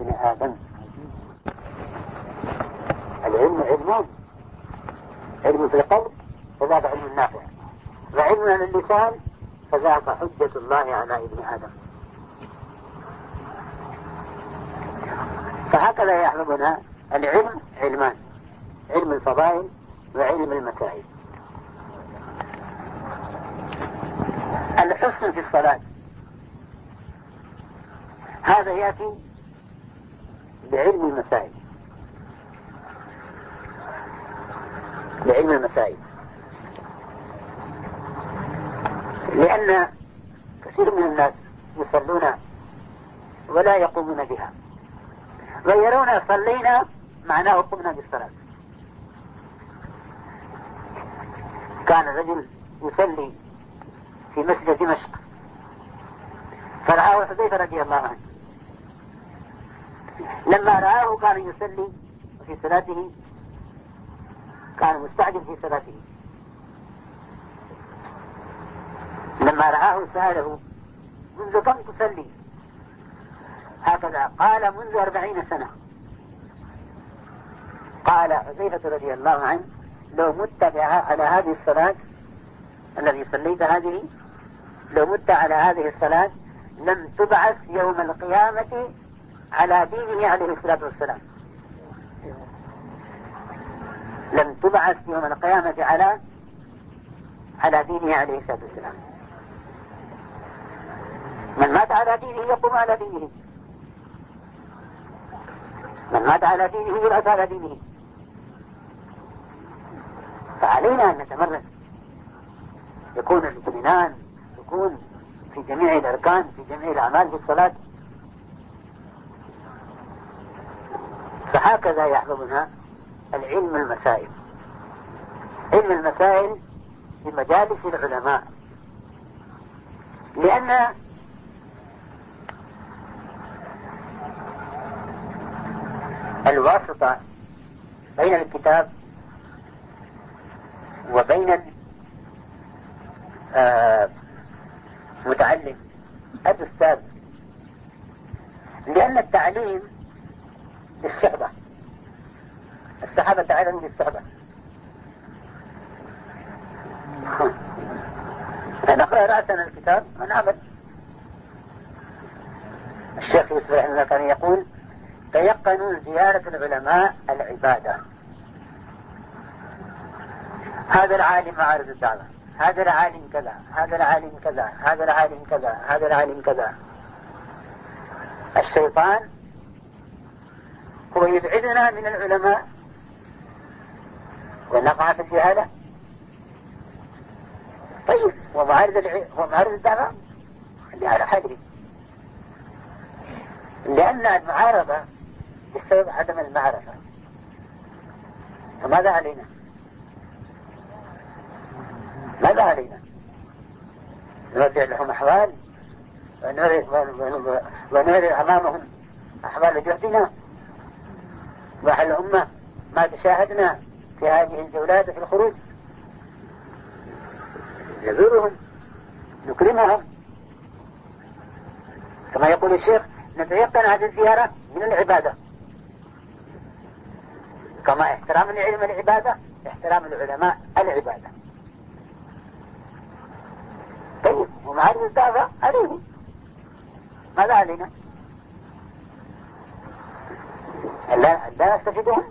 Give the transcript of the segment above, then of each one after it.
ابن آدم. العلم علمان. علم في القلب فذاك علم نافع وعلم على اللسان فذاك حجة الله على ابن آدم. فهكذا يحفظنا العلم علمان. علم الفضائل وعلم المسائل. الحسن في الصلاة. هذا يأتي بعلم المسائل. بعلم المسائل. لأن كثير من الناس يصلون ولا يقومون بها. ويرون صلينا معناه قمنا بالصلاة. كان رجل يصلي في مسجد دمشق. فرآه حذيفة رضي الله عنه. لما رآه كان يصلي في صلاته. كان مستعجل في صلاته. لما رآه سأله منذ كم تصلي؟ هكذا قال منذ أربعين سنة. قال حذيفة رضي الله عنه لو مت على هذه الصلاة الذي صليت هذه لو مت على هذه الصلاة لم تبعث يوم القيامة على دينه عليه الصلاة والسلام. لم تبعث يوم القيامة على على دينه عليه الصلاة والسلام. من مات على دينه يقوم على دينه. من مات على دينه يبعث على دينه. فعلينا أن نتمرن. يكون الاطمئنان يكون في جميع الأركان في جميع الأعمال في الصلاة. فهكذا يحفظنا العلم المسائل. علم المسائل في مجالس العلماء. لأن الواسطة بين الكتاب وبين المتعلم آه، الأستاذ لأن التعليم للصحبة الصحابة تعلموا للصحبة نقرأ رأسنا الكتاب ونعمل الشيخ يوسف رحمه الله كان يقول تيقنوا زيارة العلماء العبادة. هذا العالم معارض الدعوة. هذا العالم كذا هذا العالم كذا هذا العالم كذا هذا العالم كذا. الشيطان هو يبعدنا من العلماء. ونقع في الجهالة. طيب ومعارض الع... ومعارض الدعوة. اللي على حدري لأن المعارضة بسبب عدم المعرفة. فماذا علينا؟ ماذا علينا؟ نرجع لهم أحوال ونرى أمامهم أحوال جهدنا. وعلى الأمة ما تشاهدنا في هذه الجولات في الخروج. نزورهم نكرمهم كما يقول الشيخ نتيقن هذه الزيارة من العبادة. كما احترام العلم العبادة احترام العلماء العبادة. طيب ومعارض الدعوة عليه ماذا علينا؟ لا, لا نستفيدهم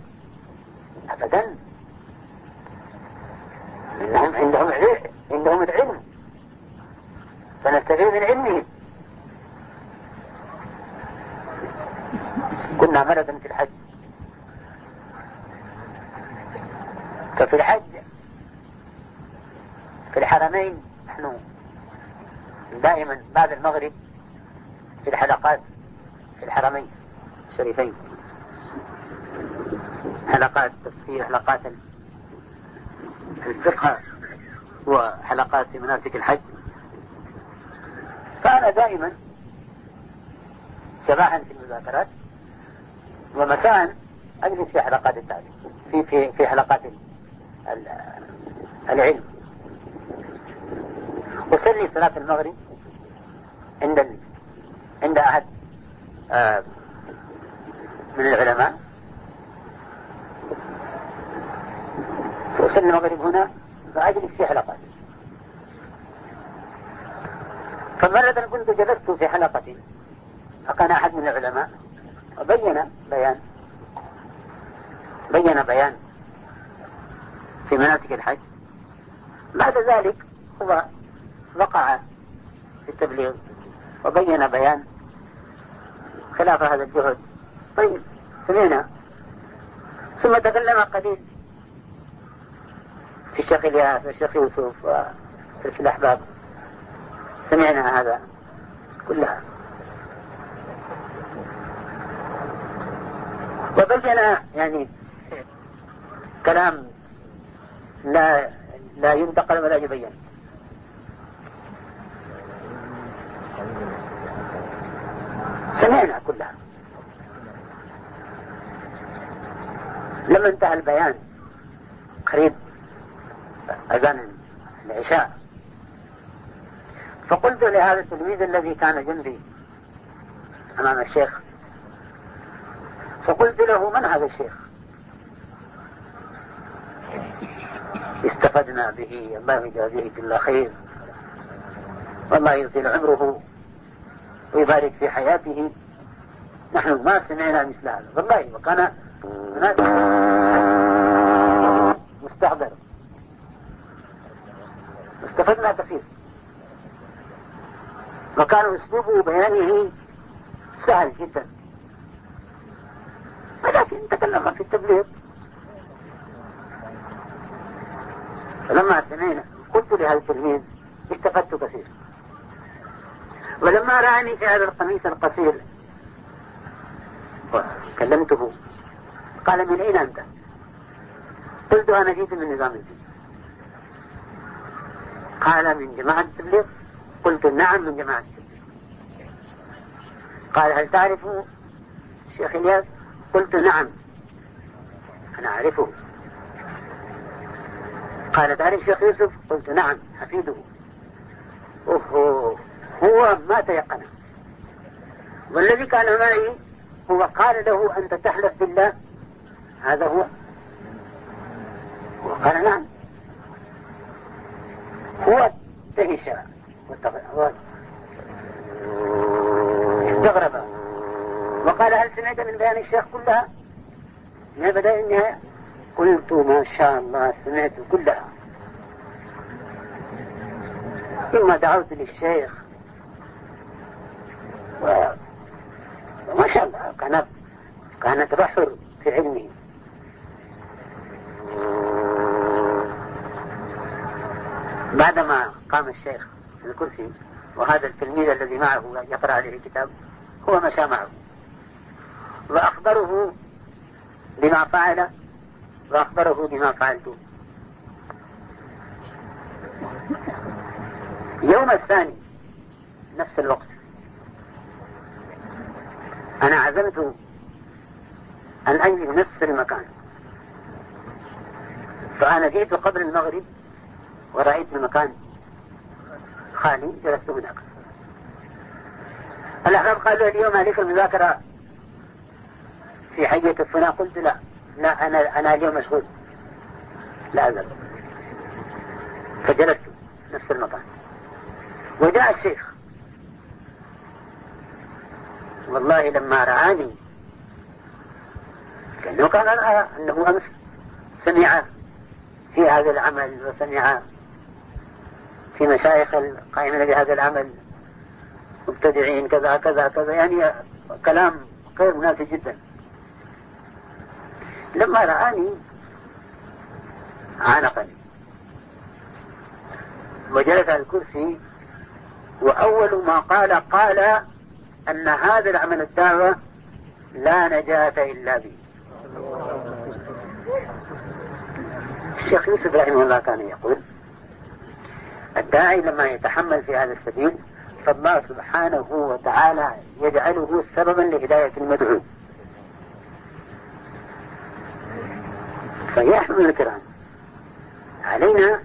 أبدا. إنهم عندهم عندهم العلم. فنستفيد من علمهم كنا مرضا في الحج. ففي الحج في الحرمين نحن دائما بعد المغرب في الحلقات في الحرمين الشريفين. حلقات تفسير حلقات الفقه وحلقات مناسك الحج. فأنا دائما صباحا في المذاكرات ومساء أجلس في حلقات التعليم في في في حلقات العلم. أصلي صلاة المغرب عند عند أحد آه من العلماء. وصلنا المغرب هنا فأجلس في حلقات فمرة كنت جلست في حلقة فكان أحد من العلماء وبين بيان بين بيان في مناسك الحج. بعد ذلك هو وقع في التبليغ وبين بيان خلاف هذا الجهد. طيب سمعنا. ثم تكلم قليل. الشيخ إلياس والشيخ يوسف وسلسلة الأحباب. سمعنا هذا كلها وبين يعني كلام لا لا ينتقل ولا يبين. سمعنا كلها لما انتهى البيان قريب أذان العشاء. فقلت لهذا التلميذ الذي كان جنبي أمام الشيخ فقلت له من هذا الشيخ؟ استفدنا به الله يجازيه كل خير والله يطيل عمره ويبارك في حياته نحن ما سمعنا مثل هذا. والله وكان مستحضر. استفدنا كثير وكان اسلوب بيانه سهل جدا. ولكن تكلم في التبليغ. فلما سمعنا قلت لهذا التلميذ استفدت كثير ولما رآني في هذا القميص القصير كلمته قال من أين أنت؟ قلت أنا جيت من نظام الدين قال من جماعة التبليغ. قلت نعم من جماعة التبليغ. قال هل تعرف الشيخ إلياس؟ قلت نعم. أنا أعرفه. قال تعرف الشيخ يوسف؟ قلت نعم حفيده. أوه هو ما تيقن. والذي كان معي هو قال له أنت تحلف بالله؟ هذا هو. وقال نعم. هو دهش استغرب. وقال هل سمعت من بيان الشيخ كلها؟ من بدأ النهاية قلت ما شاء الله سمعت كلها. ثم دعوت للشيخ. وما شاء الله كانت كانت بحر في علمه. بعدما قام الشيخ الكرسي وهذا التلميذ الذي معه يقرأ عليه الكتاب هو مشى معه. وأخبره بما فعل وأخبره بما فعلت. يوم الثاني نفس الوقت. أنا عزمت أن أنزل نفس المكان. فأنا جئت قبل المغرب ورأيت المكان خالي جلست هناك. الأحباب قالوا اليوم عليك المذاكرة. في حية الفناء قلت لا. لا أنا أنا اليوم مشغول. لا أزل فجلست نفس المكان. وجاء الشيخ. والله لما رآني كأنه كان أنه أمس سمع في هذا العمل وسمع في مشايخ القائمين بهذا العمل مبتدعين كذا كذا كذا يعني كلام غير مناسب جدا. لما رآني عانقني وجلس على الكرسي وأول ما قال قال أن هذا العمل الدعوة لا نجاة إلا به. الشيخ يوسف رحمه الله كان يقول الداعي لما يتحمل في هذا السبيل فالله سبحانه وتعالى يجعله سببا لهداية المدعو. فيا أحمد الكرام علينا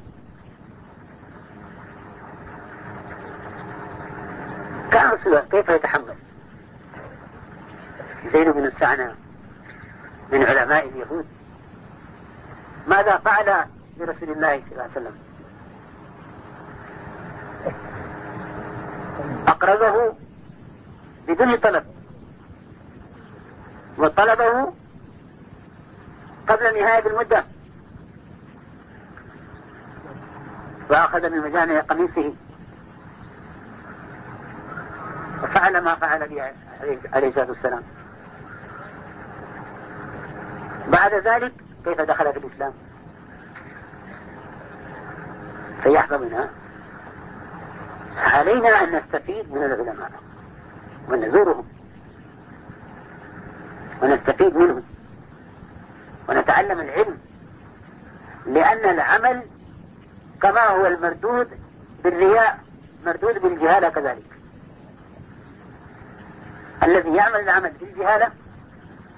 كيف يتحمل؟ زين بن السعنة من علماء اليهود. ماذا فعل برسول الله صلى الله عليه وسلم؟ أقرضه بدون طلب. وطلبه قبل نهاية المدة. وأخذ من مجامع قميصه. وفعل ما فعل به عليه الصلاة والسلام. بعد ذلك كيف دخل في الإسلام؟ فيحظى منها علينا أن نستفيد من العلماء. ونزورهم. ونستفيد منهم. ونتعلم العلم. لأن العمل كما هو المردود بالرياء مردود بالجهالة كذلك. الذي يعمل العمل بالجهالة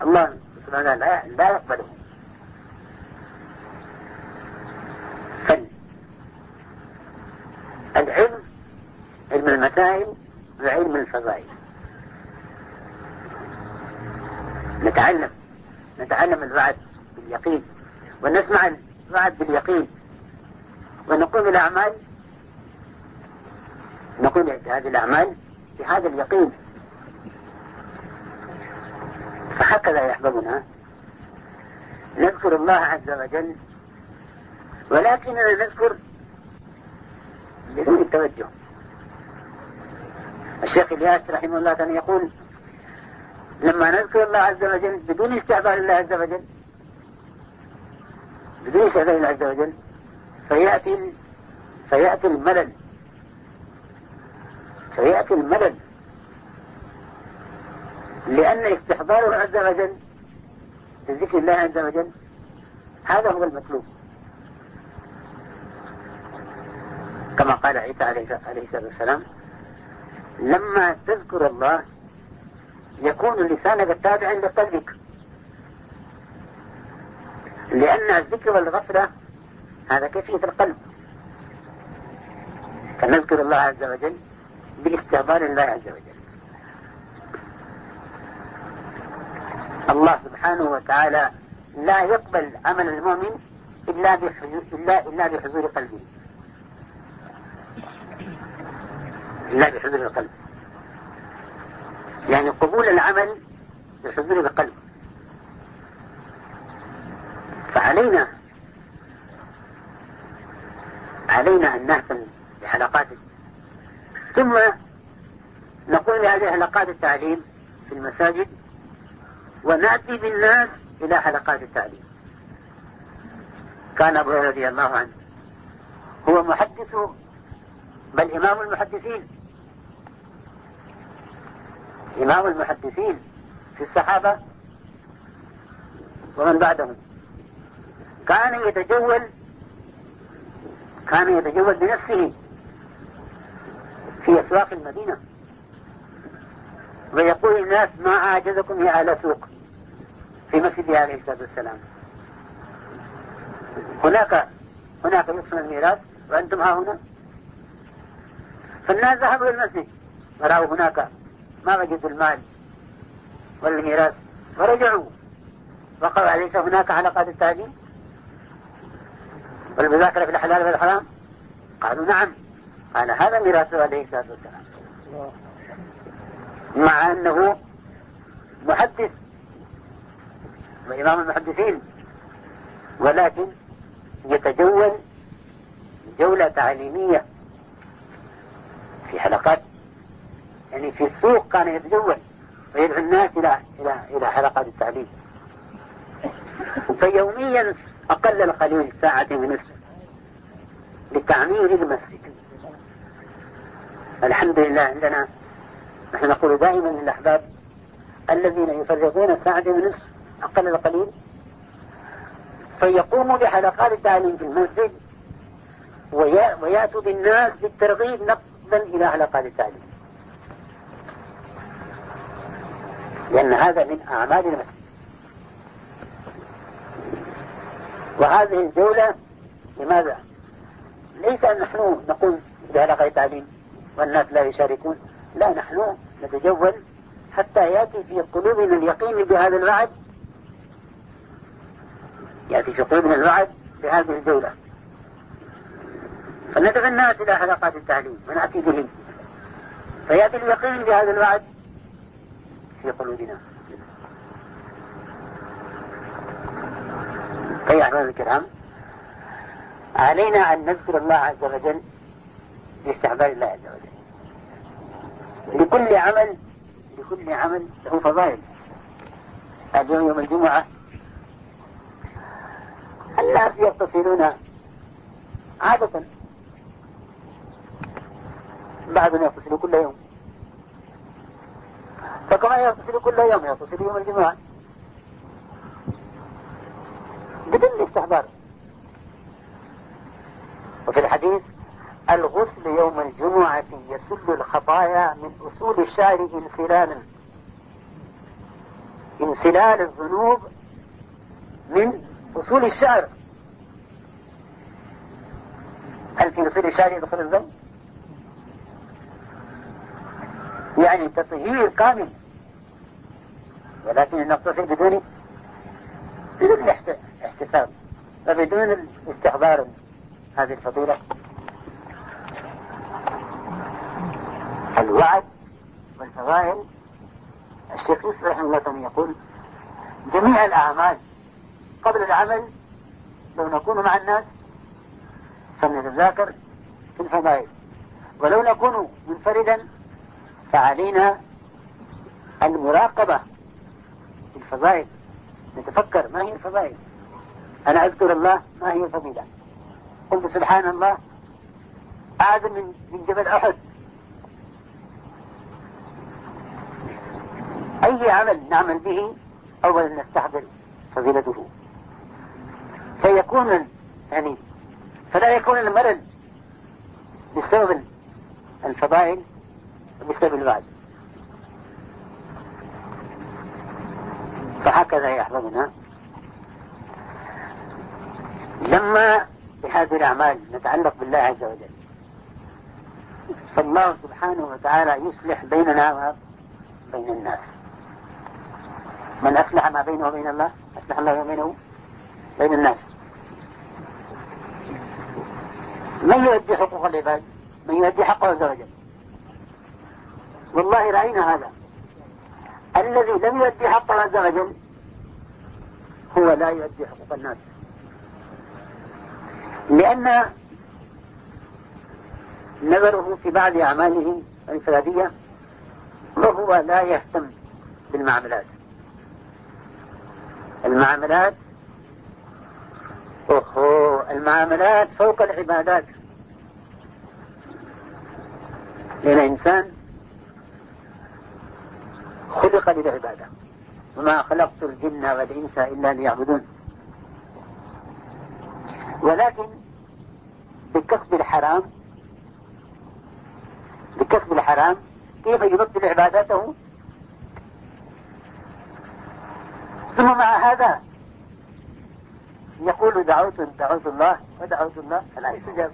الله سبحانه لا يقبله العلم علم المسائل وعلم الفضائل. نتعلم. نتعلم الوعد باليقين. ونسمع الوعد باليقين. ونقوم الأعمال نقوم هذه الأعمال بهذا اليقين. فهكذا يحببنا. نذكر الله عز وجل. ولكننا نذكر بدون التوجه الشيخ إلياس رحمه الله كان يقول لما نذكر الله عز وجل بدون استعبار الله عز وجل بدون استعبار الله عز وجل فيأتي فيأتي الملل. فيأتي الملل. لأن استحضاره عز وجل ذكر الله عز وجل هذا هو المطلوب. كما قال عيسى عليه الصلاة والسلام لما تذكر الله يكون لسانك تابعا لقلبك. لأن الذكر والغفلة هذا كيفية القلب. فنذكر الله عز وجل باستحضار الله عز وجل. الله سبحانه وتعالى لا يقبل عمل المؤمن إلا إلا إلا بحضور قلبه. إلا بحضور القلب. يعني قبول العمل بحضور القلب. فعلينا علينا أن نهتم بحلقات ثم نقول لهذه حلقات التعليم في المساجد ونأتي بالناس إلى حلقات التعليم. كان أبو رضي الله عنه هو محدث بل إمام المحدثين. إمام المحدثين في الصحابة ومن بعدهم. كان يتجول كان يتجول بنفسه في أسواق المدينة. ويقول الناس ما أعجزكم يا أهل سوق في مسجد عليه الصلاة والسلام. هناك هناك يقسم الميراث وأنتم ها هنا. فالناس ذهبوا إلى المسجد ورأوا هناك ما وجدوا المال والميراث. ورجعوا وقالوا أليس هناك حلقات التعليم؟ والمذاكرة في الحلال والحرام؟ قالوا نعم. قال هذا ميراث عليه الصلاة والسلام. مع أنه محدث. وإمام المحدثين. ولكن يتجول جولة تعليمية في حلقات يعني في السوق كان يتجول ويدعو الناس إلى إلى إلى حلقات التعليم. فيوميا أقل القليل ساعة ونصف لتعمير المسجد. الحمد لله عندنا نحن نقول دائما للأحباب الذين يفرغون ساعة ونصف أقل القليل فيقوموا بحلقات التعليم في المسجد ويأتوا بالناس بالترغيب نقدا إلى حلقات التعليم. لأن هذا من أعمال المسجد. وهذه الجولة لماذا؟ ليس أن نحن نقوم بحلقة التعليم والناس لا يشاركون لا نحن نتجول حتى يأتي في قلوبنا اليقين بهذا الوعد. يأتي شقوق من الوعد بهذه الجولة. فندعو الناس إلى حلقات التعليم ونأتي به فيأتي اليقين بهذا الوعد في قلوبنا. أيها أحباب الكرام؟ علينا أن نذكر الله عز وجل باستحضار الله عز وجل. لكل عمل لكل عمل له فضائل. اليوم يوم الجمعة الناس يتصلون عادة. بعضهم يتصل كل يوم. فكما يتصل كل يوم يتصل يوم الجمعة. بدون استحضار وفي الحديث الغسل يوم الجمعة يسل الخطايا من أصول الشعر انسلالا انسلال الذنوب من أصول الشعر هل في أصول الشعر يدخل الذنب؟ يعني تطهير كامل. ولكن نقتصر بدون بدون احتساب. وبدون استحضار هذه الفضيلة. الوعد والفضائل. الشيخ يوسف رحمه الله يقول جميع الأعمال قبل العمل لو نكون مع الناس فلنتذاكر في الفضائل ولو نكون منفردا فعلينا المراقبة الفضائل. نتفكر ما هي الفضائل. أنا أذكر الله ما هي الفضيلة. قلت سبحان الله أعظم من من جبل أحد. أي عمل نعمل به أولا نستحضر فضيلته. فيكون يعني فلا يكون المرض بسبب الفضائل وبسبب الوعد فهكذا أحبابنا لما بهذه الأعمال نتعلق بالله عز وجل فالله سبحانه وتعالى يصلح بيننا وبين الناس. من أصلح ما بينه وبين الله أصلح الله بينه بين الناس. من يؤدي حقوق العباد؟ من يؤدي حقه عز وجل. والله رأينا هذا. الذي لم يؤدي حقه عز وجل هو لا يؤدي حقوق الناس. لأن نظره في بعض أعماله الإنفرادية وهو لا يهتم بالمعاملات. المعاملات أوهو المعاملات فوق العبادات. لأن الإنسان خلق للعبادة. وما خلقت الجن والإنس إلا ليعبدون. ولكن بكسب الحرام بكسب الحرام كيف يبطل عباداته ثم مع هذا يقول دعوت دعوت الله ودعوت الله. فلا يستجاب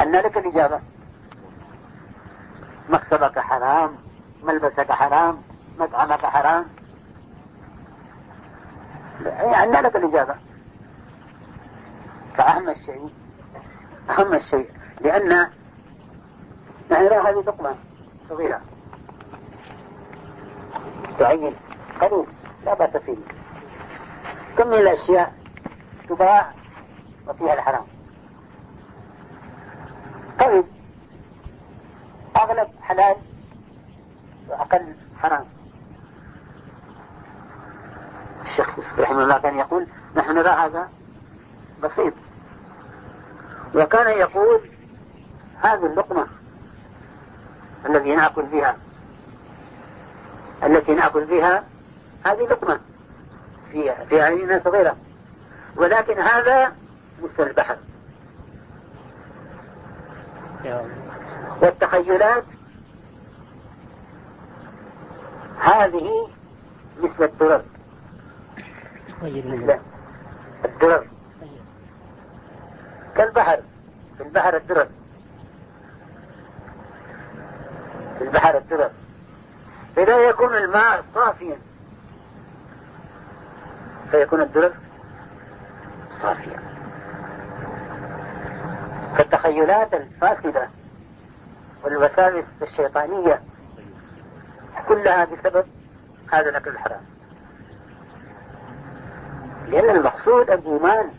أن لك الإجابة. مكسبك حرام. ملبسك حرام؟ مطعمك حرام؟ أن لك الإجابة. فأهم الشيء أهم الشيء لأن نرى هذه لقمة صغيرة. تعين قليل لا بأس فيه. كم من الأشياء تباع وفيها الحرام؟ طيب أغلب حلال وأقل حرام. الشيخ رحمه الله كان يقول نحن نرى هذا بسيط. وكان يقول هذه اللقمة الذي نأكل بها التي نأكل بها هذه لقمة في في عيننا صغيرة. ولكن هذا مثل البحر. والتخيلات هذه مثل الدرر. مثل الدرر. كالبحر. في البحر الدرر. في البحر الدرر. إذا يكون الماء صافيا فيكون الدرر صافية فالتخيلات الفاسدة والوساوس الشيطانية كلها بسبب هذا الأكل الحرام. لأن المقصود الإيمان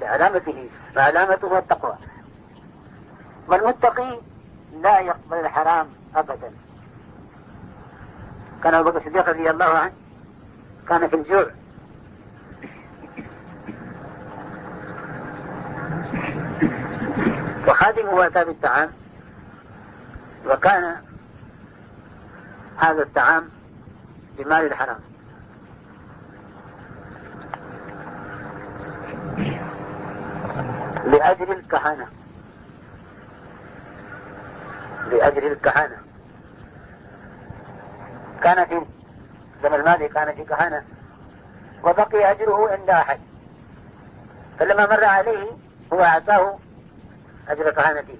بعلامته وعلامته التقوى. والمتقي لا يقبل الحرام أبدا. كان أبو بكر الصديق رضي الله عنه كان في الجوع. وخادمه أتى بالطعام. وكان هذا الطعام بمال الحرام. لأجل الكهنة لأجل الكهنة كان في الزمن الماضي كان في كهنة وبقي أجره عند أحد. فلما مر عليه هو أعطاه أجر كهنته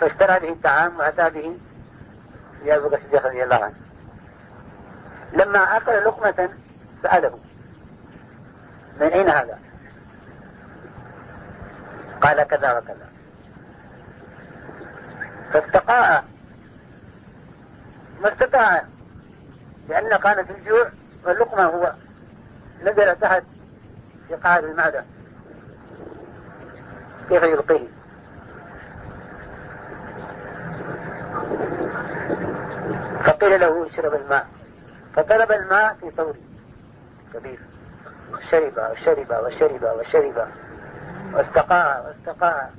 فاشترى به الطعام وأتى به يا أبو الصديق رضي الله عنه. لما أكل لقمة سأله من أين هذا؟ قال كذا وكذا. فاستقاء. ما استطاع لأن كان في الجوع واللقمة هو نزل تحت في قاعد المعدة. كيف يلقيه؟ فقيل له اشرب الماء. فطلب الماء في ثور كبير. شرب وشرب وشرب وشرب. واستقاء واستقاء.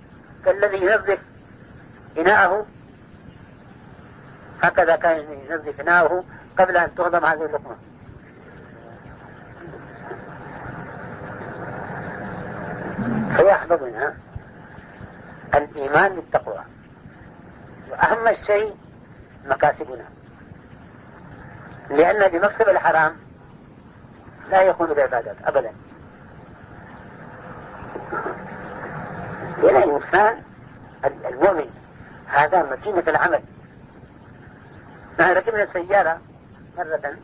كالذي ينظف إناءه. هكذا كان ينظف إناءه قبل أن تهضم هذه اللقمة. فيحفظ منها الإيمان بالتقوى. وأهم الشيء مكاسبنا. لأن بمكسب الحرام لا يكون العبادات أبدا. لأن الإنسان المؤمن هذا مكينة العمل. نحن ركبنا السيارة مرة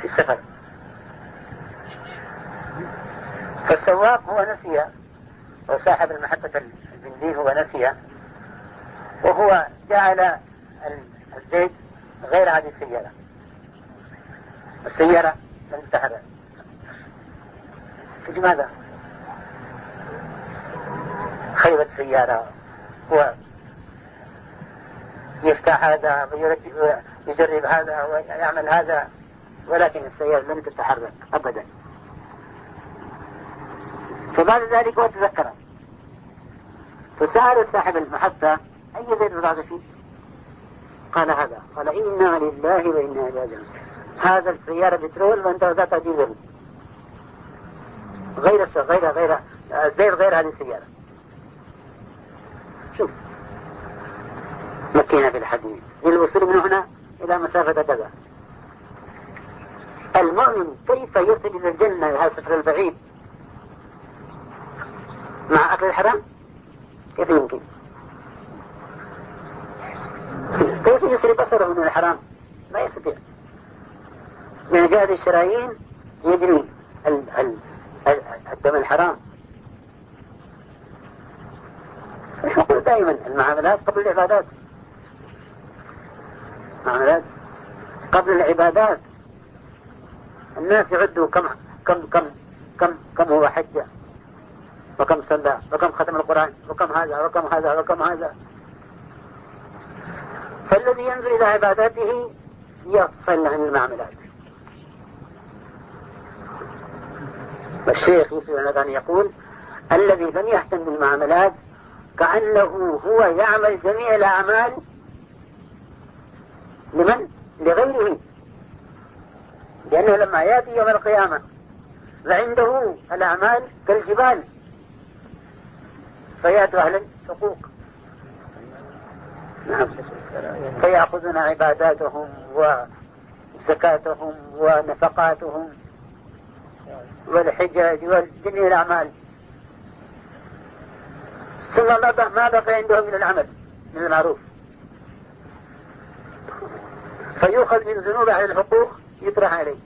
في السفر. فالسواق هو نسي وصاحب المحطة البنزين هو نسي وهو جعل الزيت غير هذه السيارة. السيارة لم تتحرك. لماذا؟ خيبة سيارة هو يفتح هذا ويجرب هذا ويعمل هذا ولكن السيارة لم تتحرك أبدا. فبعد ذلك هو تذكر فسأل صاحب المحطة أي زيت هذا فيه؟ قال هذا. قال إنا لله وإنا إليه راجعون. هذا السيارة بترول وأنت ذات ديزل غير غير غير الزيت غير هذه السيارة. شوف. مكينا بالحديد للوصول من هنا إلى مسافة كذا المؤمن كيف يصل إلى الجنة هذا السفر البعيد؟ مع أكل الحرام؟ كيف يمكن؟ كيف يسري بصره من الحرام. لا يستطيع. من جهة الشرايين يجري الدم الحرام. نقول دائما المعاملات قبل العبادات. معاملات قبل العبادات. الناس يعدوا كم كم كم كم كم هو حجة وكم صلى وكم ختم القرآن وكم هذا وكم هذا وكم هذا. فالذي ينظر إلى عباداته يغفل عن المعاملات. والشيخ يوسف أن يقول الذي لم يهتم بالمعاملات كأنه هو يعمل جميع الأعمال لمن؟ لغيره. لأنه لما يأتي يوم القيامة وعنده الأعمال كالجبال فيأتوا أهل الحقوق نعم. فيأخذون عباداتهم وزكاتهم ونفقاتهم والحجاج وجميع الأعمال ثم ما بقي عندهم من العمل من المعروف. فيؤخذ من ذنوب أهل الحقوق يطرح عليه.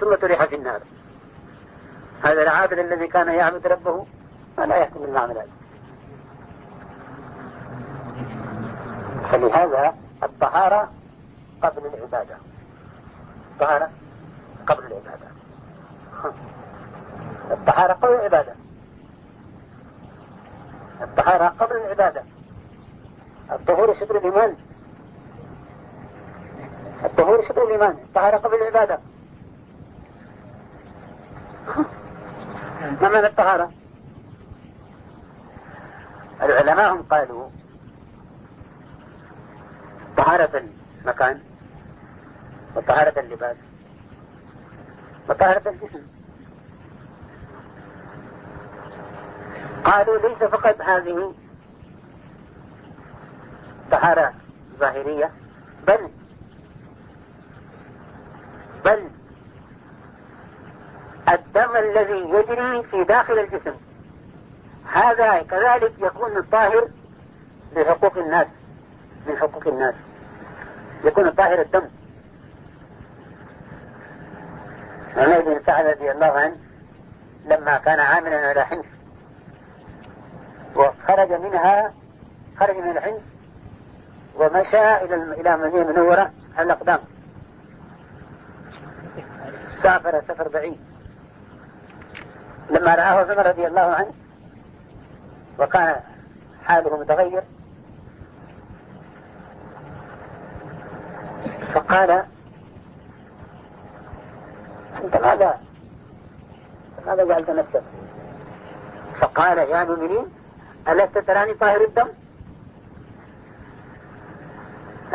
ثم تريح في النار. هذا العابد الذي كان يعبد ربه فلا يحكم ذلك فلهذا الطهارة قبل العبادة. الطهارة قبل العبادة. الطهارة قبل العبادة. الطهارة قبل العبادة. الطهور شطر الإيمان. الطهور شطر الإيمان. الطهارة قبل العبادة. ما معنى الطهارة؟ العلماء هم قالوا طهارة المكان وطهارة اللباس وطهارة الجسم قالوا ليس فقط هذه طهارة ظاهرية بل بل الدم الذي يجري في داخل الجسم. هذا كذلك يكون الطاهر لحقوق الناس من حقوق الناس. يكون الطاهر الدم. عمر بن سعد رضي الله عنه لما كان عاملا على حمص وخرج منها خرج من الحمص ومشى إلى إلى مدينة منورة على الأقدام. سافر سفر بعيد. لما رآه عمر رضي الله عنه وكان حاله متغير فقال أنت ماذا؟ ماذا جعلت نفسك؟ فقال يا مؤمنين ألست تراني طاهر الدم؟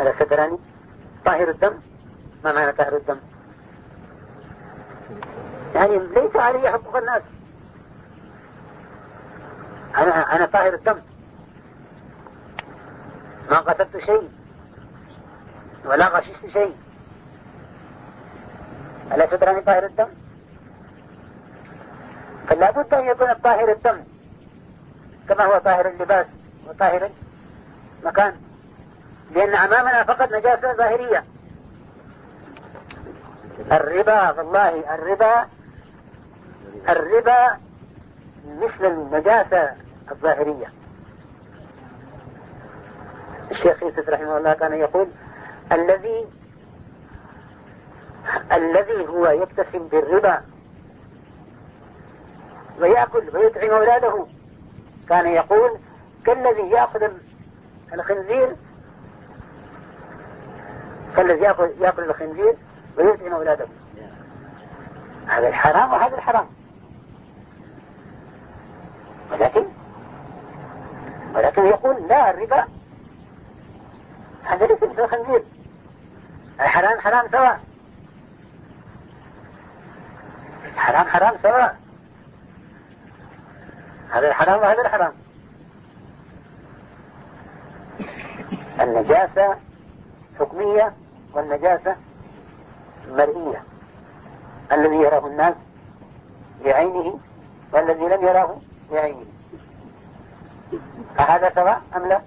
ألست تراني طاهر الدم؟ ما معنى طاهر الدم؟ يعني ليس علي حقوق الناس. أنا أنا طاهر الدم. ما قتلت شيء؟ ولا غششت شيء. ألا تدرني طاهر الدم؟ فلا بد أن يكون الطاهر الدم كما هو طاهر اللباس وطاهر المكان لأن أمامنا فقط نجاسة ظاهرية. الربا والله الربا الربا مثل النجاسة الظاهرية. الشيخ يوسف رحمه الله كان يقول الذي الذي هو يتسم بالربا ويأكل ويطعم أولاده. كان يقول كالذي يأخذ الخنزير كالذي يأكل, يأكل الخنزير ويطعم أولاده. هذا الحرام وهذا الحرام. ولكن ولكن يقول لا الربا هذا ليس مثل الخنزير. الحرام حرام سواء حرام حرام سواء هذا الحرام وهذا الحرام. النجاسة حكمية والنجاسة مرئية. الذي يراه الناس بعينه والذي لم يراه بعينه. أهذا سواء أم لا؟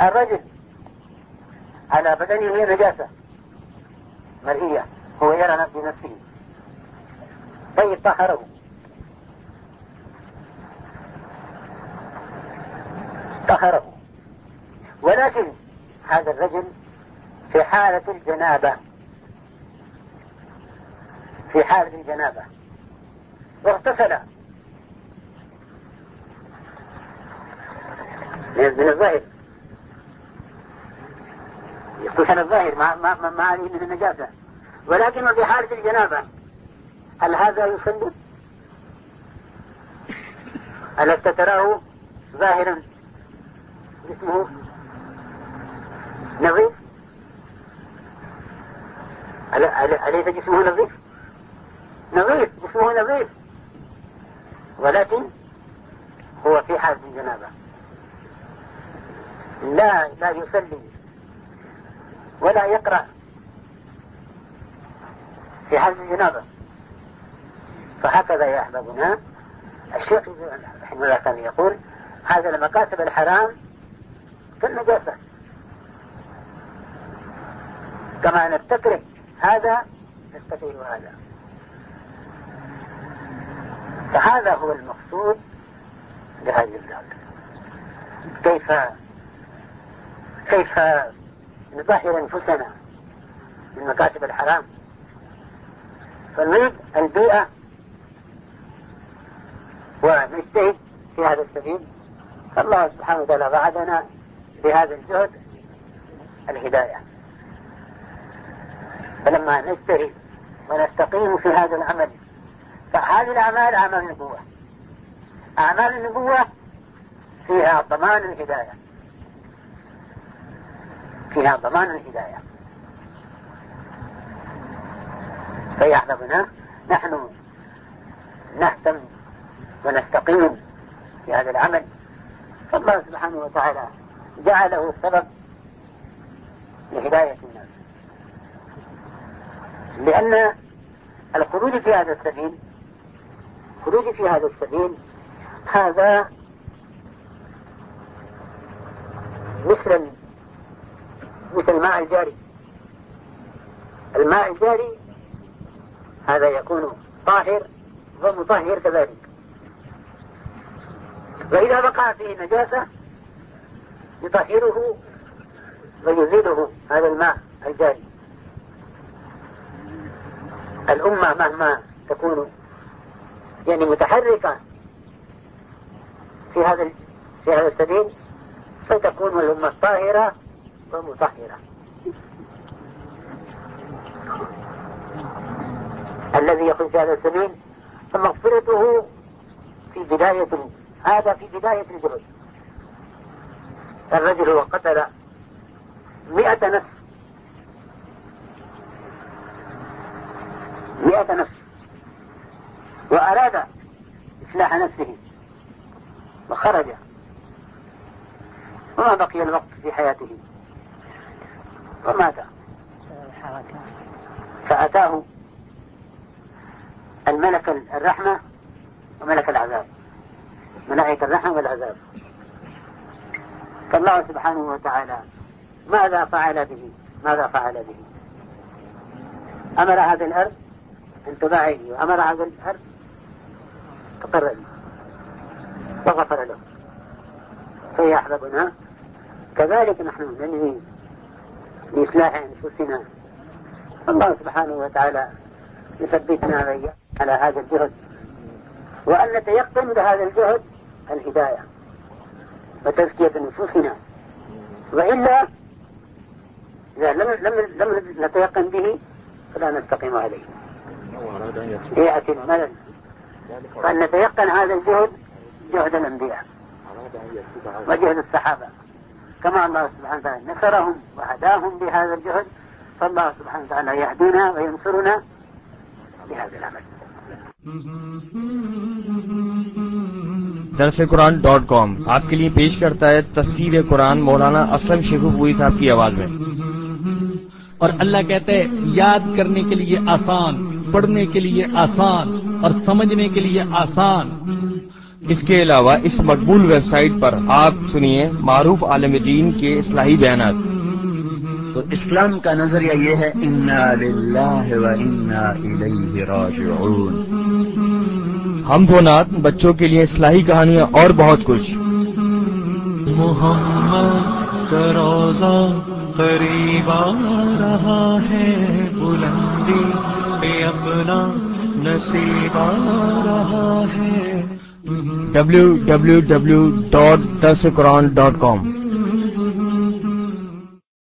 الرجل على بدنه نجاسة مرئية هو يرى بنفسه طيب طهره. طهره. ولكن هذا الرجل في حالة الجنابة. في حالة الجنابة. واغتسل. من الظاهر يغتسل الظاهر مع مع مع من النجاسة. ولكن في حالة الجنابة هل هذا يصلي؟ ألست تراه ظاهرا؟ جسمه نظيف؟ أليس جسمه نظيف؟ نظيف جسمه نظيف. ولكن هو في حالة الجنابة. لا لا يصلي ولا يقرأ في حالة الجنابة. فهكذا يا أحبابنا الشيخ رحمه الله كان يقول هذا المكاسب الحرام كالنجاسة كما نفتكر هذا نفتكر هذا. فهذا هو المقصود بهذه الدولة كيف كيف نطهر أنفسنا من مكاتب الحرام. فنريد البيئة ونجتهد في هذا السبيل. فالله سبحانه وتعالى وعدنا بهذا الجهد الهداية. فلما نجتهد ونستقيم في هذا العمل فهذه الأعمال أعمال النبوة. أعمال النبوة فيها ضمان الهداية. فيها ضمان الهداية. فيحظى بنا نحن نهتم ونستقيم في هذا العمل. فالله سبحانه وتعالى جعله سبب لهداية الناس. لأن الخروج في هذا السبيل خروج في هذا السبيل هذا مثل مثل الماء الجاري. الماء الجاري هذا يكون طاهر ومطهر كذلك. وإذا بقى فيه نجاسة يطهره ويزيله هذا الماء الجاري. الأمة مهما تكون يعني متحركة في هذا في هذا السبيل ستكون الأمة طاهرة ومطهرة. الذي يخرج في هذا السبيل فمغفرته في بداية هذا في بداية الجهد الرجل هو قتل مئة نفس. مئة نفس. وأراد إصلاح نفسه. وخرج. وما بقي الوقت في حياته؟ ومات فأتاه الملك الرحمة وملك العذاب. ملائكة الرحمة والعذاب. فالله سبحانه وتعالى ماذا فعل به؟ ماذا فعل به؟ أمر هذه الأرض أن تباعد وأمر هذه الأرض تقر وغفر له. فهي أحببنا كذلك نحن ننهي بإصلاح أنفسنا. الله سبحانه وتعالى يثبتنا على هذا الجهد. وأن نتيقن بهذا الجهد الهداية وتزكية نفوسنا وإلا إذا لم لم لم نتيقن به فلا نستقيم عليه. يأتي الملل. فأن نتيقن هذا الجهد جهد الأنبياء وجهد الصحابة. كما الله سبحانه وتعالى نصرهم وهداهم بهذا الجهد فالله سبحانه وتعالى يهدينا وينصرنا بهذا العمل. درس قرآن ڈاٹ کام آپ کے لیے پیش کرتا ہے تفسیر قرآن مولانا اسلم شیخو پوری صاحب کی آواز میں۔ اور اللہ کہتے یاد کرنے کے لیے آسان پڑھنے کے لیے آسان اور سمجھنے کے لیے آسان۔ اس کے علاوہ اس مقبول ویب سائٹ پر آپ سنیے معروف عالم دین کے اصلاحی بیانات۔ تو اسلام کا نظریہ یہ ہے انا للہ و انا الیہ راجعون حمد و نعت بچوں کے لیے اصلاحی کہانیاں اور بہت کچھ۔ محمد کا روضہ قریب آ رہا ہے بلندی پہ اپنا نصیب آ رہا ہے۔ www.darsequran.com